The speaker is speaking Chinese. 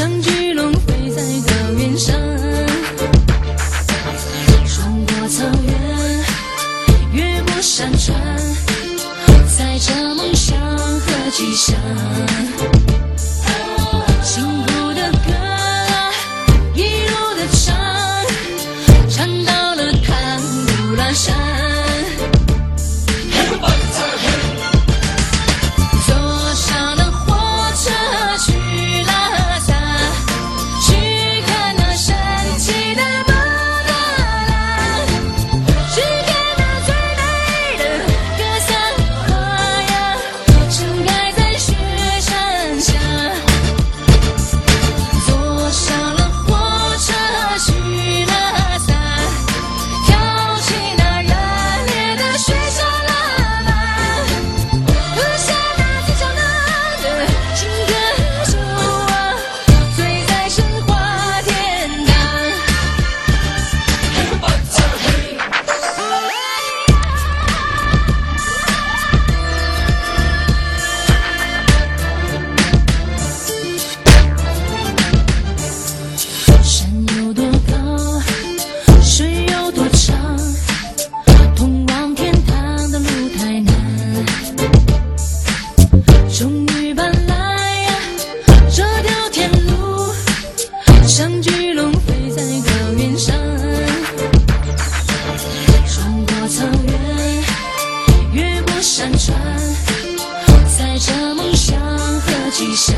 像巨龙飞在高原上穿过草原越过山川载着梦想和吉祥吉祥